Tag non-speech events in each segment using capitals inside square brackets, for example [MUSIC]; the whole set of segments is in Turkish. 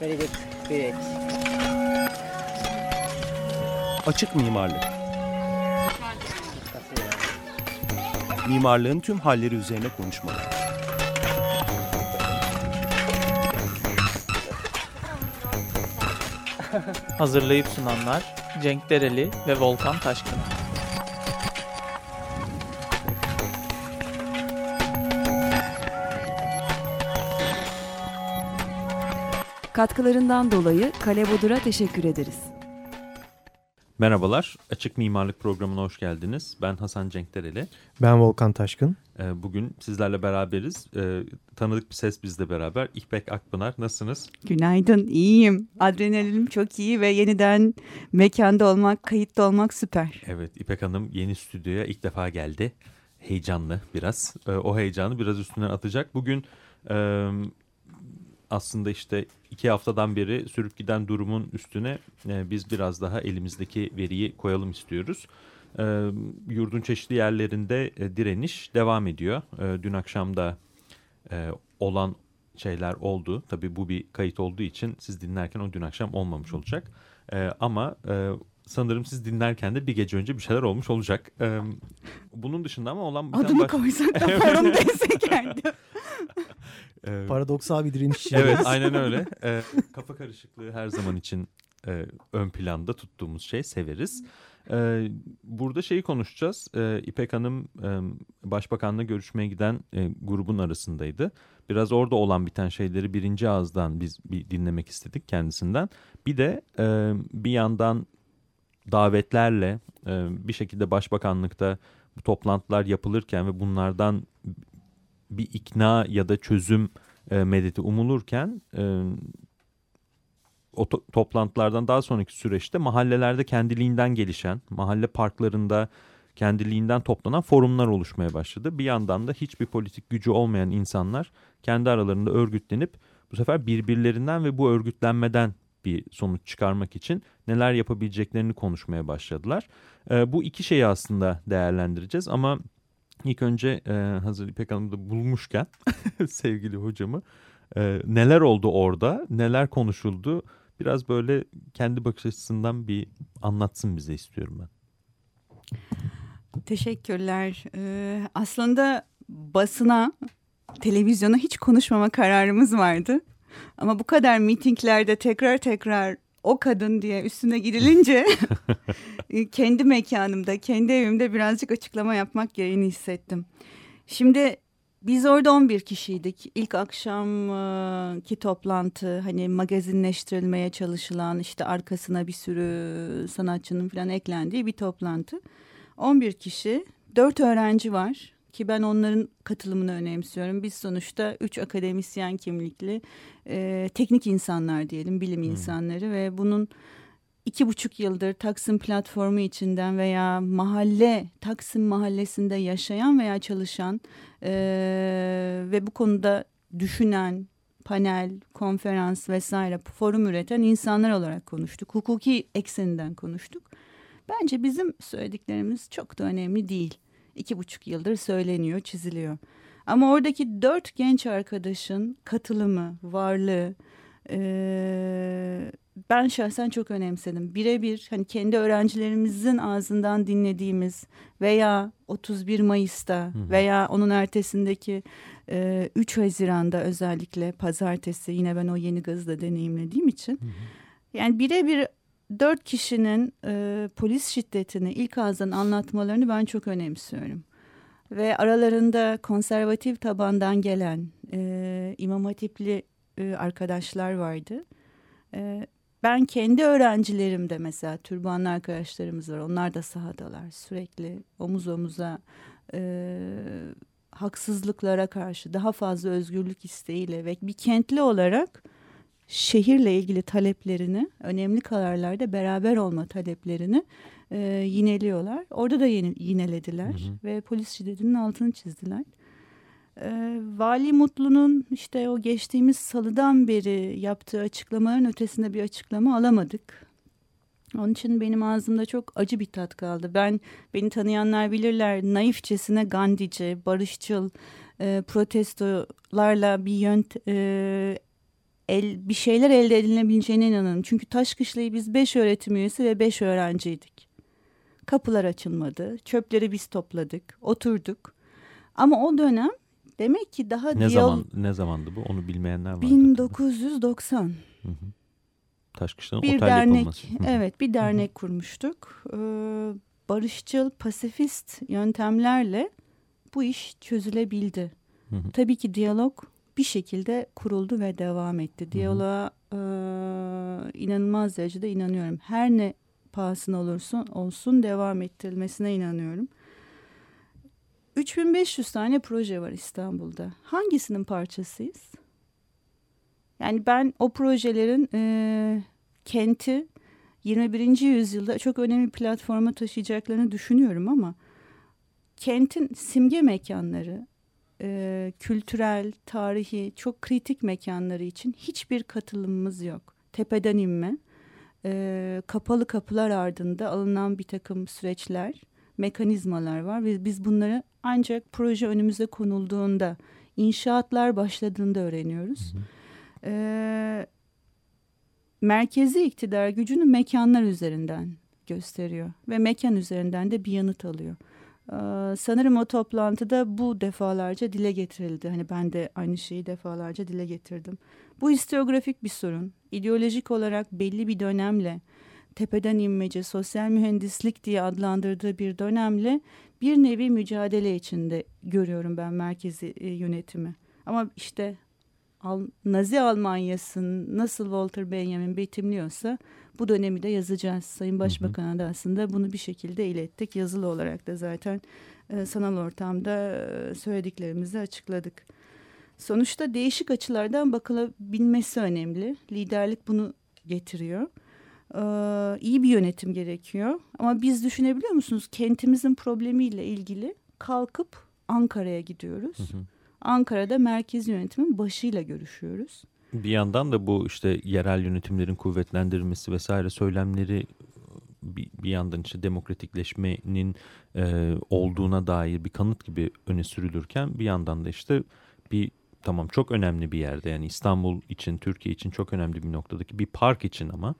Very good. Great. Açık mimarlık. Mimarlığın tüm halleri üzerine konuşmalar. Hazırlayıp sunanlar Cenk Dereli ve Volkan Taşkın. Katkılarından dolayı Kale Bodur'a teşekkür ederiz. Merhabalar, Açık Mimarlık Programı'na hoş geldiniz. Ben Hasan Cenkdereli. Ben Volkan Taşkın. Ee, bugün sizlerle beraberiz. Ee, tanıdık bir ses bizle beraber. İpek Akpınar, nasılsınız? Günaydın, iyiyim. Adrenalinim çok iyi ve yeniden mekanda olmak, kayıtta olmak süper. Evet, İpek Hanım yeni stüdyoya ilk defa geldi. Heyecanlı biraz. Ee, o heyecanı biraz üstünden atacak. Bugün aslında işte iki haftadan beri sürüp giden durumun üstüne e, biz biraz daha elimizdeki veriyi koyalım istiyoruz. E, yurdun çeşitli yerlerinde e, direniş devam ediyor. E, dün akşam da e, olan şeyler oldu. Tabii bu bir kayıt olduğu için siz dinlerken o dün akşam olmamış olacak. E, ama e, sanırım siz dinlerken de bir gece önce bir şeyler olmuş olacak. Bunun dışında ama olan... Adını baş... koysak da [LAUGHS] farındaysa kendi. Ee, Paradoksal bir direniş. evet aynen öyle. [LAUGHS] E, kafa karışıklığı her zaman için e, ön planda tuttuğumuz şey severiz. E, burada şeyi konuşacağız. E, İpek Hanım e, Başbakan'la görüşmeye giden e, grubun arasındaydı. Biraz orada olan biten şeyleri birinci ağızdan biz bir dinlemek istedik kendisinden. Bir de e, bir yandan davetlerle e, bir şekilde Başbakanlıkta bu toplantılar yapılırken ve bunlardan bir ikna ya da çözüm e, medeti umulurken e, o to toplantılardan daha sonraki süreçte mahallelerde kendiliğinden gelişen, mahalle parklarında kendiliğinden toplanan forumlar oluşmaya başladı. Bir yandan da hiçbir politik gücü olmayan insanlar kendi aralarında örgütlenip bu sefer birbirlerinden ve bu örgütlenmeden bir sonuç çıkarmak için neler yapabileceklerini konuşmaya başladılar. E, bu iki şeyi aslında değerlendireceğiz ama İlk önce e, hazır İpek Hanım'da bulmuşken [LAUGHS] sevgili hocamı e, neler oldu orada, neler konuşuldu biraz böyle kendi bakış açısından bir anlatsın bize istiyorum ben. Teşekkürler. Ee, aslında basına, televizyona hiç konuşmama kararımız vardı. Ama bu kadar mitinglerde tekrar tekrar o kadın diye üstüne girilince [LAUGHS] kendi mekanımda, kendi evimde birazcık açıklama yapmak gereğini hissettim. Şimdi biz orada 11 kişiydik. İlk akşamki toplantı hani magazinleştirilmeye çalışılan işte arkasına bir sürü sanatçının falan eklendiği bir toplantı. 11 kişi, 4 öğrenci var ki ben onların katılımını önemsiyorum. Biz sonuçta üç akademisyen kimlikli e, teknik insanlar diyelim, bilim hmm. insanları ve bunun iki buçuk yıldır Taksim platformu içinden veya mahalle Taksim mahallesinde yaşayan veya çalışan e, ve bu konuda düşünen panel, konferans vesaire forum üreten insanlar olarak konuştuk. Hukuki ekseninden konuştuk. Bence bizim söylediklerimiz çok da önemli değil iki buçuk yıldır söyleniyor, çiziliyor. Ama oradaki dört genç arkadaşın katılımı, varlığı e, ben şahsen çok önemsedim. Birebir hani kendi öğrencilerimizin ağzından dinlediğimiz veya 31 Mayıs'ta veya onun ertesindeki e, 3 Haziran'da özellikle pazartesi yine ben o yeni gazı deneyimlediğim için yani birebir dört kişinin e, polis şiddetini ilk ağızdan anlatmalarını ben çok önemsiyorum. Ve aralarında konservatif tabandan gelen e, İmam Hatipli e, arkadaşlar vardı. E, ben kendi öğrencilerimde mesela türbanlı arkadaşlarımız var. Onlar da sahadalar sürekli omuz omuza e, haksızlıklara karşı daha fazla özgürlük isteğiyle ve bir kentli olarak şehirle ilgili taleplerini, önemli kararlarda beraber olma taleplerini e, yineliyorlar. Orada da yine, yinelediler hı hı. ve polis şiddetinin altını çizdiler. E, Vali Mutlu'nun işte o geçtiğimiz salıdan beri yaptığı açıklamaların ötesinde bir açıklama alamadık. Onun için benim ağzımda çok acı bir tat kaldı. Ben beni tanıyanlar bilirler naifçesine Gandici, barışçıl, e, protestolarla bir yönt, e, el, bir şeyler elde edilebileceğine inanıyorum. Çünkü Taşkışla'yı biz beş öğretim üyesi ve beş öğrenciydik. Kapılar açılmadı, çöpleri biz topladık, oturduk. Ama o dönem demek ki daha Ne diyal- zaman ne zamandı bu? Onu bilmeyenler var. 1990 Hı hı. Taşkışla'nın bir otel dernek yapılması. Evet bir dernek kurmuştuk. Ee, barışçıl pasifist yöntemlerle bu iş çözülebildi. Hı hı. Tabii ki diyalog bir şekilde kuruldu ve devam etti. Diyaloğa e, inanılmaz derecede inanıyorum. Her ne pahasına olursun olsun devam ettirilmesine inanıyorum. 3500 tane proje var İstanbul'da. Hangisinin parçasıyız? Yani ben o projelerin e, kenti 21. yüzyılda çok önemli platforma taşıyacaklarını düşünüyorum ama kentin simge mekanları, e, kültürel, tarihi, çok kritik mekanları için hiçbir katılımımız yok. Tepeden inme, e, kapalı kapılar ardında alınan bir takım süreçler, mekanizmalar var ve biz bunları ancak proje önümüze konulduğunda, inşaatlar başladığında öğreniyoruz. Hı hı. E, merkezi iktidar gücünü mekanlar üzerinden gösteriyor ve mekan üzerinden de bir yanıt alıyor. Ee, sanırım o toplantıda bu defalarca dile getirildi. Hani ben de aynı şeyi defalarca dile getirdim. Bu historiografik bir sorun. İdeolojik olarak belli bir dönemle tepeden inmece, sosyal mühendislik diye adlandırdığı bir dönemle bir nevi mücadele içinde görüyorum ben merkezi e, yönetimi. Ama işte Al- Nazi Almanya'sını nasıl Walter Benjamin betimliyorsa bu dönemi de yazacağız. Sayın Başbakan'a da aslında bunu bir şekilde ilettik. Yazılı olarak da zaten e, sanal ortamda e, söylediklerimizi açıkladık. Sonuçta değişik açılardan bakılabilmesi önemli. Liderlik bunu getiriyor. Ee, iyi bir yönetim gerekiyor. Ama biz düşünebiliyor musunuz? Kentimizin problemiyle ilgili kalkıp Ankara'ya gidiyoruz. Hı hı. Ankara'da merkez yönetimin başıyla görüşüyoruz. Bir yandan da bu işte yerel yönetimlerin kuvvetlendirilmesi vesaire söylemleri bir, bir yandan işte demokratikleşmenin e, olduğuna dair bir kanıt gibi öne sürülürken bir yandan da işte bir tamam çok önemli bir yerde yani İstanbul için Türkiye için çok önemli bir noktadaki bir park için ama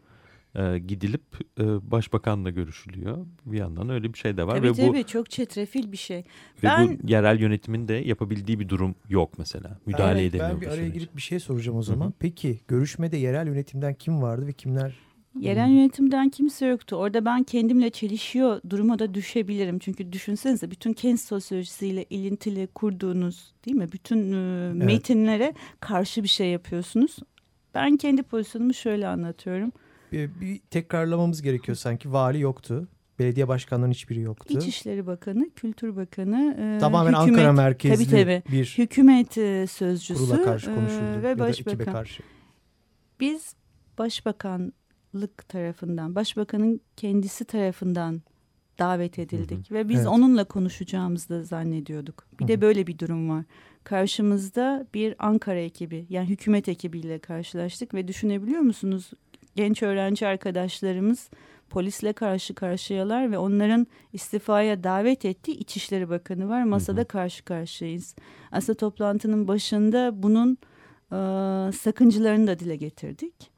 e, gidilip e, başbakanla görüşülüyor. Bir yandan öyle bir şey de var tabii ve bu tabii çok çetrefil bir şey. ve Ben- bu yerel yönetimin de yapabildiği bir durum yok mesela. Müdahale Evet, edemiyor Ben bir bu araya süreç. girip bir şey soracağım o Hı zaman. hı. Peki görüşmede yerel yönetimden kim vardı ve kimler? Yerel Hmm. yönetimden kimse yoktu. Orada ben kendimle çelişiyor duruma da düşebilirim. Çünkü düşünsenize bütün kent sosyolojisiyle ilintili kurduğunuz değil mi? Bütün e, metinlere karşı bir şey yapıyorsunuz. Ben kendi pozisyonumu şöyle anlatıyorum. Bir, bir tekrarlamamız gerekiyor sanki. Vali yoktu. Belediye başkanlarının hiçbiri yoktu. İçişleri Bakanı, Kültür Bakanı, e, Tamamen hükümet, Ankara merkezli tabii, tabii. bir hükümet e, sözcüsü kurula karşı e, ve ya başbakan. karşı. Biz başbakanlık tarafından, başbakanın kendisi tarafından davet edildik ve biz Evet. onunla konuşacağımızı da zannediyorduk. Bir Hı de hı. böyle bir durum var. Karşımızda bir Ankara ekibi, yani hükümet ekibiyle karşılaştık ve düşünebiliyor musunuz? Genç öğrenci arkadaşlarımız polisle karşı karşıyalar ve onların istifaya davet ettiği İçişleri Bakanı var. Masada Hı hı. karşı karşıyayız. Aslında toplantının başında bunun e, sakıncalarını da dile getirdik.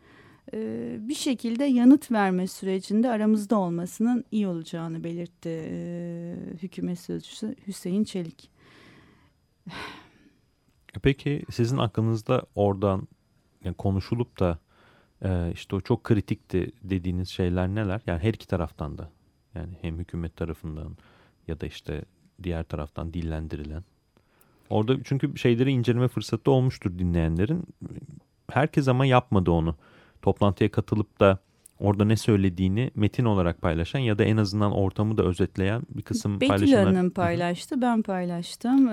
E, bir şekilde yanıt verme sürecinde aramızda olmasının iyi olacağını belirtti e, hükümet sözcüsü Hüseyin Çelik. Peki sizin aklınızda oradan yani konuşulup da e, işte o çok kritikti dediğiniz şeyler neler? Yani her iki taraftan da yani hem hükümet tarafından ya da işte diğer taraftan dillendirilen. Orada çünkü şeyleri inceleme fırsatı olmuştur dinleyenlerin. Herkes ama yapmadı onu. Toplantıya katılıp da orada ne söylediğini metin olarak paylaşan ya da en azından ortamı da özetleyen bir kısım Betül paylaşımlar. Hanım paylaştı, ben paylaştım. Ee,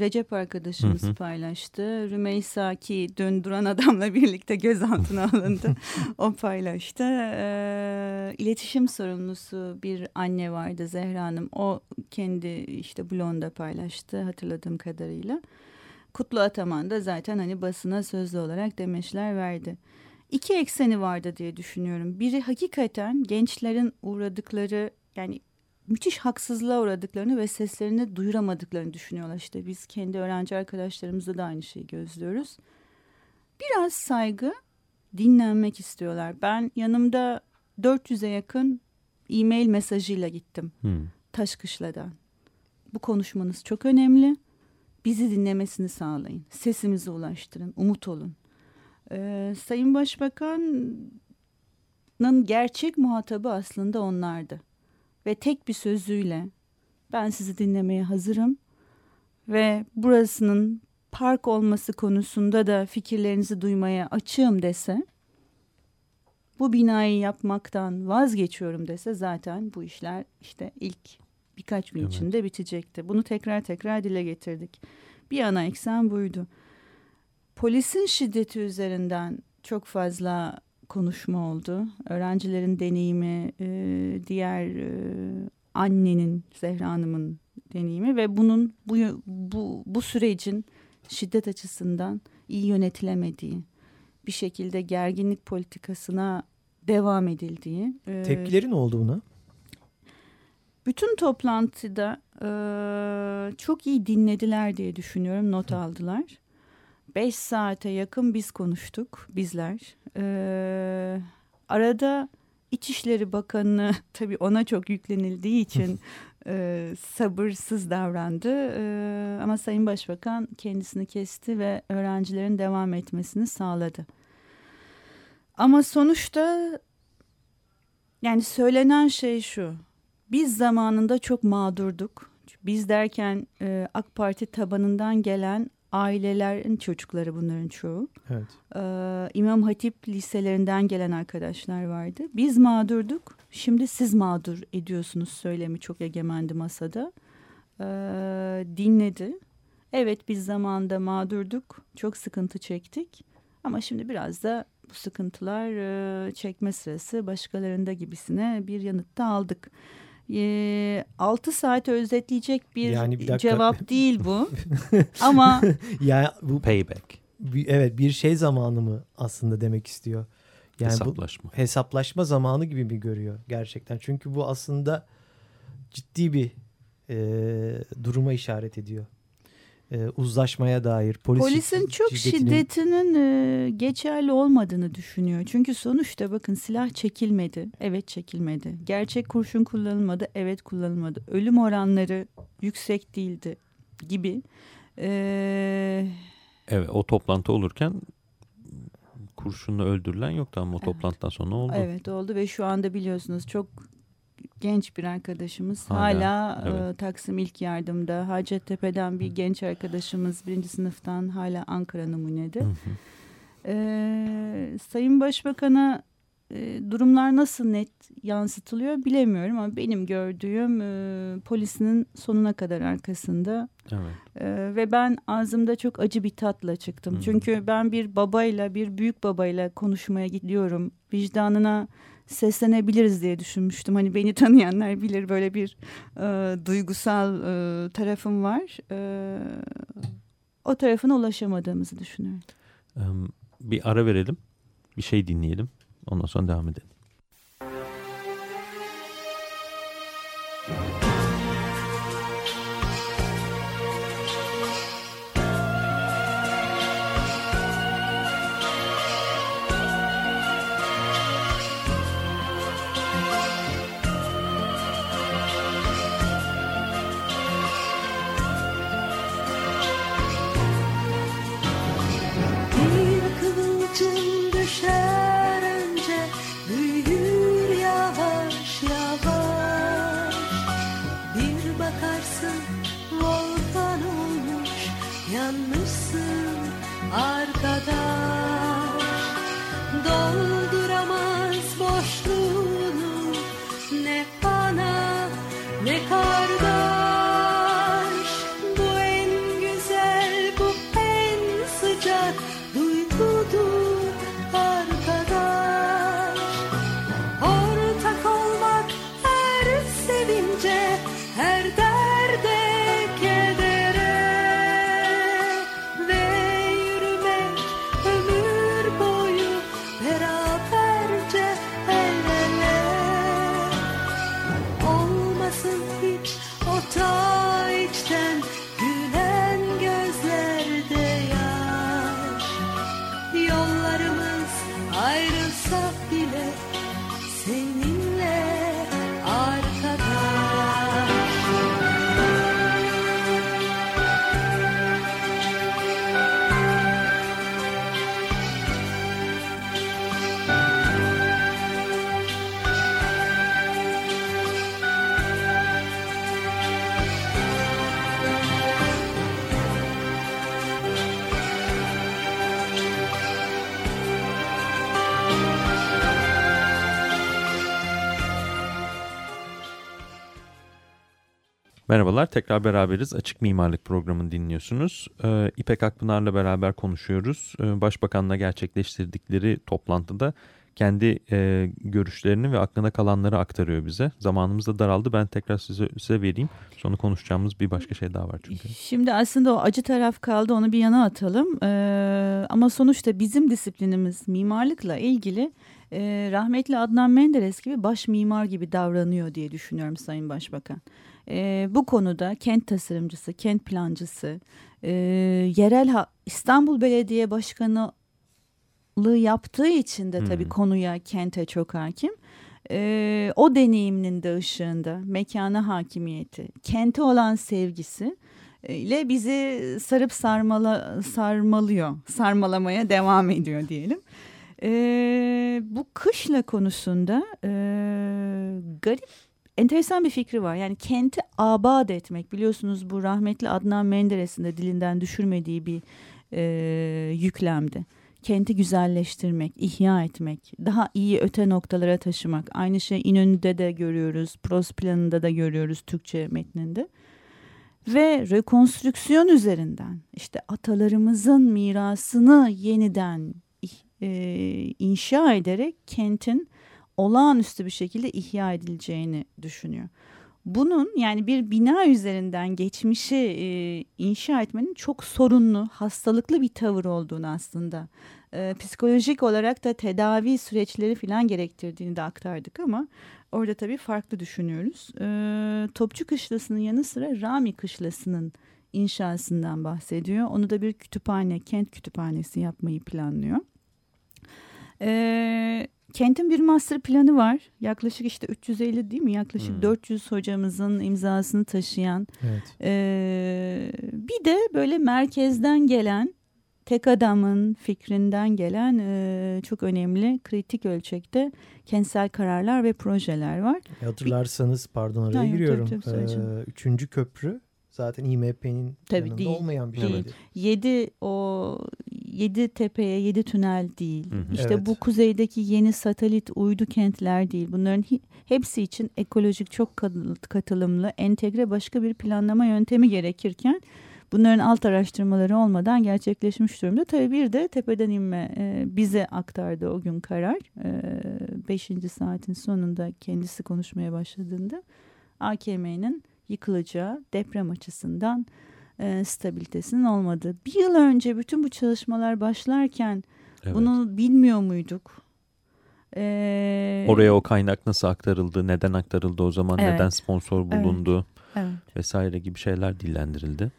Recep arkadaşımız hı. paylaştı. Rümeysa ki dün duran adamla [LAUGHS] birlikte gözaltına alındı. [LAUGHS] o paylaştı. Ee, iletişim sorumlusu bir anne vardı Zehra Hanım. O kendi işte blonda paylaştı hatırladığım kadarıyla. Kutlu Ataman da zaten hani basına sözlü olarak demeçler verdi. İki ekseni vardı diye düşünüyorum. Biri hakikaten gençlerin uğradıkları yani müthiş haksızlığa uğradıklarını ve seslerini duyuramadıklarını düşünüyorlar. İşte biz kendi öğrenci arkadaşlarımızda da aynı şeyi gözlüyoruz. biraz saygı dinlenmek istiyorlar. Ben yanımda 400'e yakın e-mail mesajıyla gittim Hmm. Taşkışla'dan. Bu konuşmanız çok önemli. Bizi dinlemesini sağlayın. Sesimizi ulaştırın. Umut olun. Ee, Sayın Başbakan'ın gerçek muhatabı aslında onlardı. Ve tek bir sözüyle ben sizi dinlemeye hazırım. Ve burasının park olması konusunda da fikirlerinizi duymaya açığım dese bu binayı yapmaktan vazgeçiyorum dese zaten bu işler işte ilk birkaç gün Evet. içinde bitecekti. Bunu tekrar tekrar dile getirdik. Bir ana eksen buydu. Polisin şiddeti üzerinden çok fazla konuşma oldu. Öğrencilerin deneyimi, e, diğer e, annenin, Zehra Hanım'ın deneyimi ve bunun bu, bu, bu sürecin şiddet açısından iyi yönetilemediği, bir şekilde gerginlik politikasına devam edildiği. e, Tepkileri ne oldu buna? bütün toplantıda e, çok iyi dinlediler diye düşünüyorum, not aldılar. Beş saate yakın biz konuştuk, bizler. E, arada İçişleri Bakanı [LAUGHS] tabii ona çok yüklenildiği için [LAUGHS] e, sabırsız davrandı. E, ama Sayın Başbakan kendisini kesti ve öğrencilerin devam etmesini sağladı. Ama sonuçta yani söylenen şey şu. Biz zamanında çok mağdurduk. Biz derken e, AK Parti tabanından gelen ailelerin çocukları bunların çoğu. Evet. Ee, İmam Hatip liselerinden gelen arkadaşlar vardı. Biz mağdurduk. Şimdi siz mağdur ediyorsunuz söylemi çok egemendi masada. Ee, dinledi. Evet biz zamanında mağdurduk. Çok sıkıntı çektik. Ama şimdi biraz da bu sıkıntılar e, çekme sırası başkalarında gibisine bir yanıtta aldık. E, 6 saate özetleyecek bir, Yani bir dakika. cevap [LAUGHS] değil bu. Ama [LAUGHS] Yani bu Payback. bir- evet bir şey zamanı mı aslında demek istiyor. Yani bu hesaplaşma. hesaplaşma zamanı gibi mi görüyor gerçekten? Çünkü bu aslında ciddi bir e, duruma işaret ediyor. E, uzlaşmaya dair polis Polisin çok şiddetinin- e, geçerli olmadığını düşünüyor. Çünkü sonuçta bakın silah çekilmedi. Evet çekilmedi. Gerçek kurşun kullanılmadı. Evet kullanılmadı. Ölüm oranları yüksek değildi gibi. E, Evet o toplantı olurken kurşunla öldürülen yoktu ama o Evet. toplantıdan sonra oldu. evet oldu ve şu anda biliyorsunuz çok genç bir arkadaşımız Hala, hala, e, evet. Taksim İlk Yardım'da Hacettepe'den bir genç arkadaşımız birinci sınıftan hala Ankara numunede. Hı hı. Ee, Sayın Başbakan'a e, durumlar nasıl net yansıtılıyor bilemiyorum ama benim gördüğüm e, polisinin sonuna kadar arkasında Evet. E, ve ben ağzımda çok acı bir tatla çıktım. Hmm. Çünkü ben bir babayla bir büyük babayla konuşmaya gidiyorum. Vicdanına seslenebiliriz diye düşünmüştüm. Hani beni tanıyanlar bilir böyle bir e, duygusal e, tarafım var. E, o tarafına ulaşamadığımızı düşünüyorum. Bir ara verelim. Bir şey dinleyelim. Ondan sonra devam edelim. Bir Merhabalar, tekrar beraberiz. Açık Mimarlık programını dinliyorsunuz. Ee, İpek Akpınar'la beraber konuşuyoruz. Ee, Başbakan'la gerçekleştirdikleri toplantıda kendi e, görüşlerini ve aklına kalanları aktarıyor bize. Zamanımız da daraldı. Ben tekrar size, size vereyim. Sonra konuşacağımız bir başka şey daha var çünkü. Şimdi aslında o acı taraf kaldı onu bir yana atalım. Ee, ama sonuçta bizim disiplinimiz mimarlıkla ilgili e, rahmetli Adnan Menderes gibi baş mimar gibi davranıyor diye düşünüyorum Sayın Başbakan. Ee, bu konuda kent tasarımcısı, kent plancısı, e, yerel ha- İstanbul Belediye Başkanı yaptığı için de tabii Hmm. konuya kente çok hakim. Ee, o deneyiminin de ışığında mekana hakimiyeti, kente olan sevgisi e, ile bizi sarıp sarmala sarmalıyor, sarmalamaya devam ediyor diyelim. Ee, bu kışla konusunda e, garip, enteresan bir fikri var. Yani kenti abad etmek biliyorsunuz bu rahmetli Adnan Menderes'in de dilinden düşürmediği bir e, yüklemdi kenti güzelleştirmek, ihya etmek, daha iyi öte noktalara taşımak. Aynı şey İnönü'de de görüyoruz, Pros planında da görüyoruz Türkçe metninde. Ve rekonstrüksiyon üzerinden işte atalarımızın mirasını yeniden e, inşa ederek kentin olağanüstü bir şekilde ihya edileceğini düşünüyor. Bunun yani bir bina üzerinden geçmişi e, inşa etmenin çok sorunlu, hastalıklı bir tavır olduğunu aslında e, psikolojik olarak da tedavi süreçleri falan gerektirdiğini de aktardık ama orada tabii farklı düşünüyoruz. E, Topçu Kışlası'nın yanı sıra Rami Kışlası'nın inşasından bahsediyor. Onu da bir kütüphane, kent kütüphanesi yapmayı planlıyor. E, kentin bir master planı var. Yaklaşık işte 350 değil mi? Yaklaşık Hmm. 400 hocamızın imzasını taşıyan Evet. ee, bir de böyle merkezden gelen tek adamın fikrinden gelen e, çok önemli kritik ölçekte kentsel kararlar ve projeler var. E, Hatırlarsanız pardon araya Hayır, giriyorum. tabii, tabii. Ee, üçüncü köprü zaten İMP'nin yanında değil, olmayan bir değil. şeydi. Yedi o yedi tepeye yedi tünel değil. Hı hı. İşte Evet. bu kuzeydeki yeni satelit uydu kentler değil. Bunların hepsi için ekolojik çok kat- katılımlı entegre başka bir planlama yöntemi gerekirken bunların alt araştırmaları olmadan gerçekleşmiş durumda. Tabii bir de tepeden inme e, bize aktardı o gün karar. E, beşinci saatin sonunda kendisi konuşmaya başladığında AKM'nin yıkılacağı deprem açısından e, stabilitesinin olmadığı. Bir yıl önce bütün bu çalışmalar başlarken Evet. bunu bilmiyor muyduk? Ee, Oraya o kaynak nasıl aktarıldı, neden aktarıldı o zaman, Evet. neden sponsor Evet. bulundu evet. vesaire gibi şeyler dillendirildi.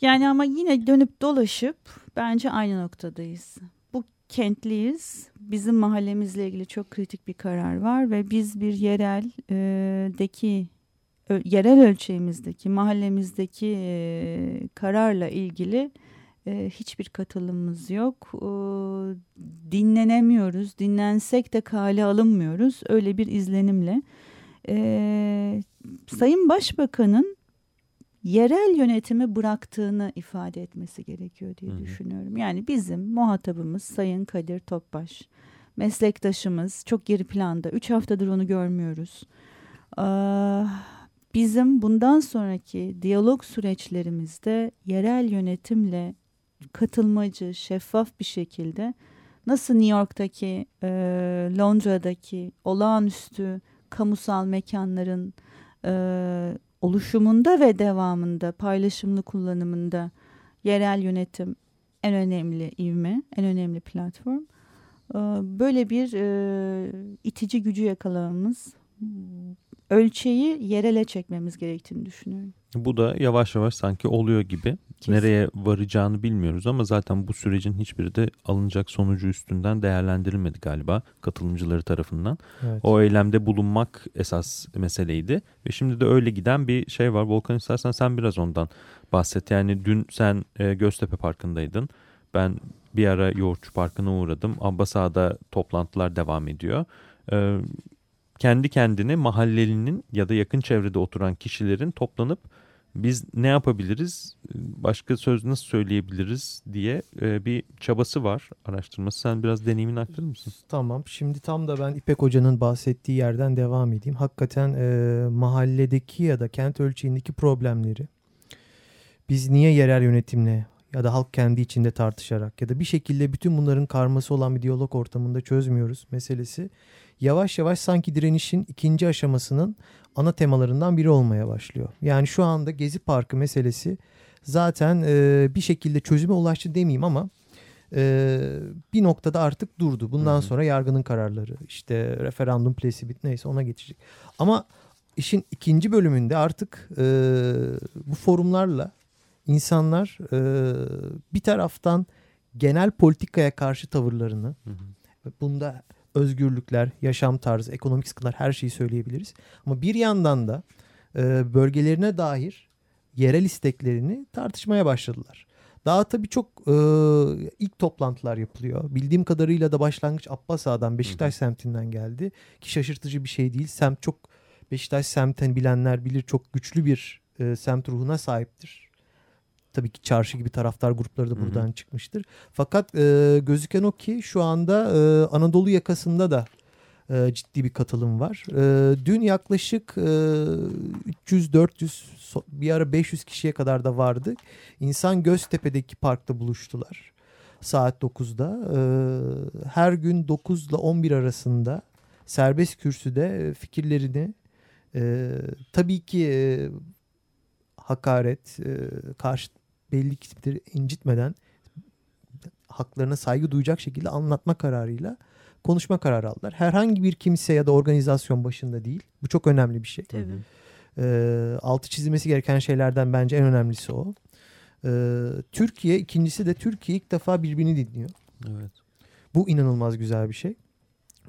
Yani ama yine dönüp dolaşıp bence aynı noktadayız. Bu kentliyiz. Bizim mahallemizle ilgili çok kritik bir karar var ve biz bir yerel e, yerel ölçeğimizdeki mahallemizdeki e, kararla ilgili e, hiçbir katılımımız yok. E, dinlenemiyoruz. Dinlensek de kale alınmıyoruz. Öyle bir izlenimle. E, Sayın Başbakan'ın yerel yönetimi bıraktığını ifade etmesi gerekiyor diye Hı düşünüyorum. Yani bizim muhatabımız Sayın Kadir Topbaş. Meslektaşımız çok geri planda. Üç haftadır onu görmüyoruz. Aa, bizim bundan sonraki diyalog süreçlerimizde yerel yönetimle katılmacı, şeffaf bir şekilde nasıl New York'taki, e, Londra'daki olağanüstü kamusal mekanların e, oluşumunda ve devamında, paylaşımlı kullanımında yerel yönetim en önemli ivme, en önemli platform. Ee, Böyle bir e, itici gücü yakalamamız ölçeği yerele çekmemiz gerektiğini düşünüyorum. Bu da yavaş yavaş sanki oluyor gibi. Kesin. Nereye varacağını bilmiyoruz ama zaten bu sürecin hiçbiri de alınacak sonucu üstünden değerlendirilmedi galiba katılımcıları tarafından. Evet. O eylemde bulunmak esas meseleydi. Ve şimdi de öyle giden bir şey var. Volkan istersen sen biraz ondan bahset. Yani dün sen e, Göztepe Parkı'ndaydın. Ben bir ara Yoğurtçu Parkı'na uğradım. Abbas Ağa'da toplantılar devam ediyor. E, kendi kendine mahallelinin ya da yakın çevrede oturan kişilerin toplanıp biz ne yapabiliriz, başka söz nasıl söyleyebiliriz diye e, bir çabası var araştırması. Sen biraz deneyimini aktarır mısın? Tamam. Şimdi tam da ben İpek Hoca'nın bahsettiği yerden devam edeyim. Hakikaten e, mahalledeki ya da kent ölçeğindeki problemleri biz niye yerel yönetimle ya da halk kendi içinde tartışarak ya da bir şekilde bütün bunların karması olan bir diyalog ortamında çözmüyoruz meselesi yavaş yavaş sanki direnişin ikinci aşamasının ana temalarından biri olmaya başlıyor. Yani şu anda Gezi Parkı meselesi zaten e, bir şekilde çözüme ulaştı demeyeyim ama e, bir noktada artık durdu. Bundan Hı hı. sonra yargının kararları işte referandum plesibit neyse ona geçecek. Ama işin ikinci bölümünde artık e, bu forumlarla insanlar e, bir taraftan genel politikaya karşı tavırlarını Hı hı. bunda özgürlükler, yaşam tarzı, ekonomik sıkıntılar her şeyi söyleyebiliriz. Ama bir yandan da e, bölgelerine dair yerel isteklerini tartışmaya başladılar. Daha tabii çok e, ilk toplantılar yapılıyor. Bildiğim kadarıyla da başlangıç Abbas Ağa'dan Beşiktaş semtinden geldi. Ki şaşırtıcı bir şey değil. Semt çok Beşiktaş semten bilenler bilir çok güçlü bir e, semt ruhuna sahiptir. Tabii ki çarşı gibi taraftar grupları da buradan çıkmıştır. Fakat e, gözüken o ki şu anda e, Anadolu yakasında da e, ciddi bir katılım var. E, dün yaklaşık e, 300-400 so- bir ara 500 kişiye kadar da vardı. İnsan Göztepe'deki parkta buluştular. Saat 9'da. E, her gün 9 ile 11 arasında serbest kürsüde fikirlerini e, tabii ki e, hakaret, e, karşı belli kesimleri incitmeden haklarına saygı duyacak şekilde anlatma kararıyla konuşma kararı aldılar. Herhangi bir kimse ya da organizasyon başında değil. Bu çok önemli bir şey. Tabii. Ee, altı çizilmesi gereken şeylerden bence en önemlisi o. Ee, Türkiye ikincisi de Türkiye ilk defa birbirini dinliyor. Evet. Bu inanılmaz güzel bir şey.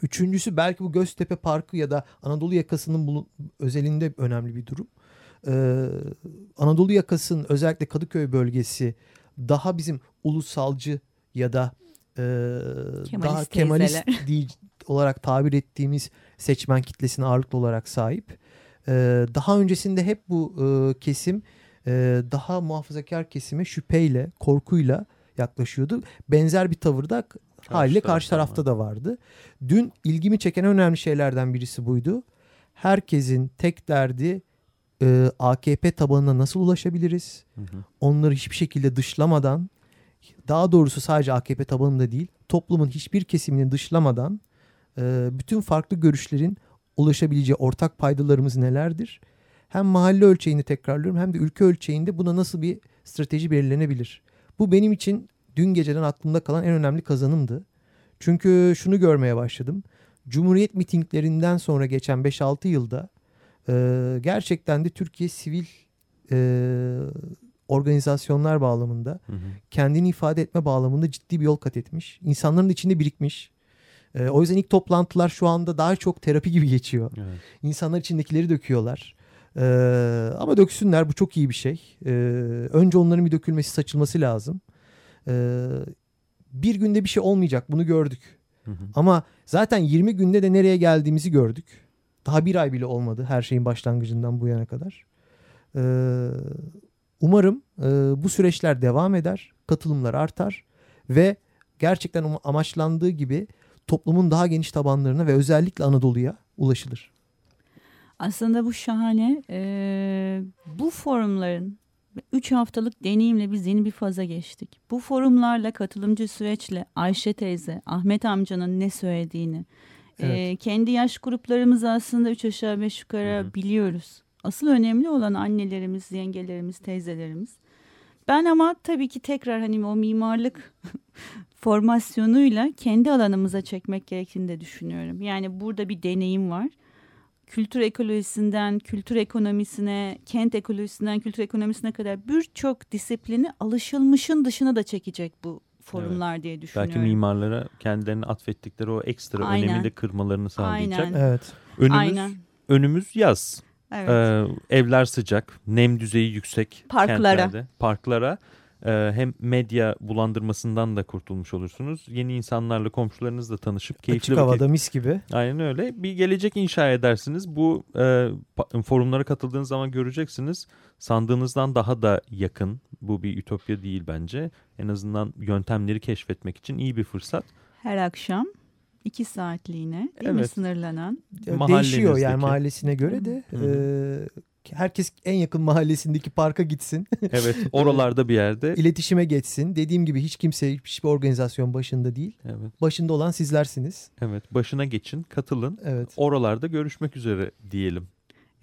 Üçüncüsü belki bu Göztepe Parkı ya da Anadolu yakasının özelinde önemli bir durum. Ee, Anadolu yakasının özellikle Kadıköy bölgesi daha bizim ulusalcı ya da e, Kemalist daha Kemalist [LAUGHS] diye- olarak tabir ettiğimiz seçmen kitlesine ağırlıklı olarak sahip. Ee, daha öncesinde hep bu e, kesim e, daha muhafazakar kesime şüpheyle, korkuyla yaklaşıyordu. Benzer bir tavırda haliyle karşı tarafta tarafta da vardı. Dün ilgimi çeken önemli şeylerden birisi buydu. Herkesin tek derdi e, AKP tabanına nasıl ulaşabiliriz? Hı hı. Onları hiçbir şekilde dışlamadan, daha doğrusu sadece AKP tabanında değil, toplumun hiçbir kesimini dışlamadan e, bütün farklı görüşlerin ulaşabileceği ortak paydalarımız nelerdir? Hem mahalle ölçeğinde tekrarlıyorum hem de ülke ölçeğinde buna nasıl bir strateji belirlenebilir? Bu benim için dün geceden aklımda kalan en önemli kazanımdı. Çünkü şunu görmeye başladım. Cumhuriyet mitinglerinden sonra geçen 5-6 yılda e, gerçekten de Türkiye sivil e, organizasyonlar bağlamında Hı hı. kendini ifade etme bağlamında ciddi bir yol kat etmiş. İnsanların içinde birikmiş. E, o yüzden ilk toplantılar şu anda daha çok terapi gibi geçiyor. Evet. İnsanlar içindekileri döküyorlar. E, ama döksünler bu çok iyi bir şey. E, önce onların bir dökülmesi saçılması lazım. E, bir günde bir şey olmayacak bunu gördük. Hı hı. Ama zaten 20 günde de nereye geldiğimizi gördük. Daha bir ay bile olmadı her şeyin başlangıcından bu yana kadar. Ee, umarım e, bu süreçler devam eder, katılımlar artar ve gerçekten ama- amaçlandığı gibi toplumun daha geniş tabanlarına ve özellikle Anadolu'ya ulaşılır. Aslında bu şahane. Ee, bu forumların 3 haftalık deneyimle biz yeni bir faza geçtik. Bu forumlarla katılımcı süreçle Ayşe teyze, Ahmet amcanın ne söylediğini, Evet. e, kendi yaş gruplarımızı aslında 3 aşağı 5 yukarı Hı hı. biliyoruz. Asıl önemli olan annelerimiz, yengelerimiz, teyzelerimiz. Ben ama tabii ki tekrar hani o mimarlık [LAUGHS] formasyonuyla kendi alanımıza çekmek gerektiğini de düşünüyorum. Yani burada bir deneyim var. kültür ekolojisinden kültür ekonomisine, kent ekolojisinden kültür ekonomisine kadar birçok disiplini alışılmışın dışına da çekecek bu forumlar diye düşünüyorum. Belki mimarlara kendilerini atfettikleri o ekstra Aynen. önemi de kırmalarını sağlayacak. Aynen. Evet. Önümüz, Aynen. önümüz yaz. Evet. Ee, evler sıcak, nem düzeyi yüksek. Parklara. kentlerde. Parklara. Ee, hem medya bulandırmasından da kurtulmuş olursunuz. Yeni insanlarla, komşularınızla tanışıp keyifli Açık vakit havada mis gibi. Aynen öyle. Bir gelecek inşa edersiniz. Bu e, forumlara katıldığınız zaman göreceksiniz. Sandığınızdan daha da yakın. Bu bir ütopya değil bence. En azından yöntemleri keşfetmek için iyi bir fırsat. Her akşam iki saatliğine değil mi Evet. sınırlanan? Ya Değişiyor yani mahallesine göre de. Hı e, herkes en yakın mahallesindeki parka gitsin. [LAUGHS] Evet, oralarda bir yerde. iletişime geçsin. Dediğim gibi hiç kimse hiçbir organizasyon başında değil. Evet, Başında olan sizlersiniz. evet. Başına geçin, katılın. Evet. Oralarda görüşmek üzere diyelim.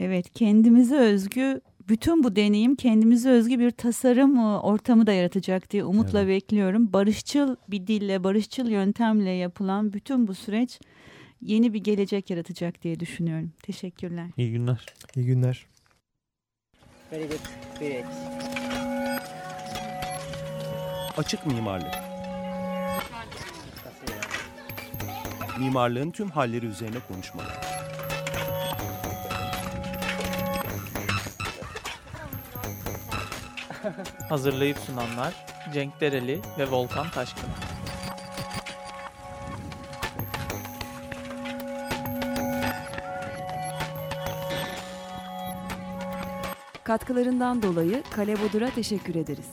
Evet kendimize özgü bütün bu deneyim kendimize özgü bir tasarım e, ortamı da yaratacak diye umutla Evet. bekliyorum. Barışçıl bir dille, barışçıl yöntemle yapılan bütün bu süreç yeni bir gelecek yaratacak diye düşünüyorum. Teşekkürler. İyi günler. İyi günler. Very good. Great. Açık mimarlık. Mimarlığın tüm halleri üzerine konuşmalar. Hazırlayıp sunanlar Cenk Dereli ve Volkan Taşkın. Katkılarından dolayı Kale Bodur'a teşekkür ederiz.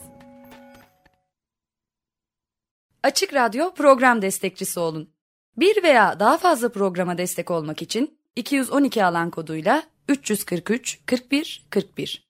Açık Radyo program destekçisi olun. Bir veya daha fazla programa destek olmak için 212 alan koduyla 343 41 41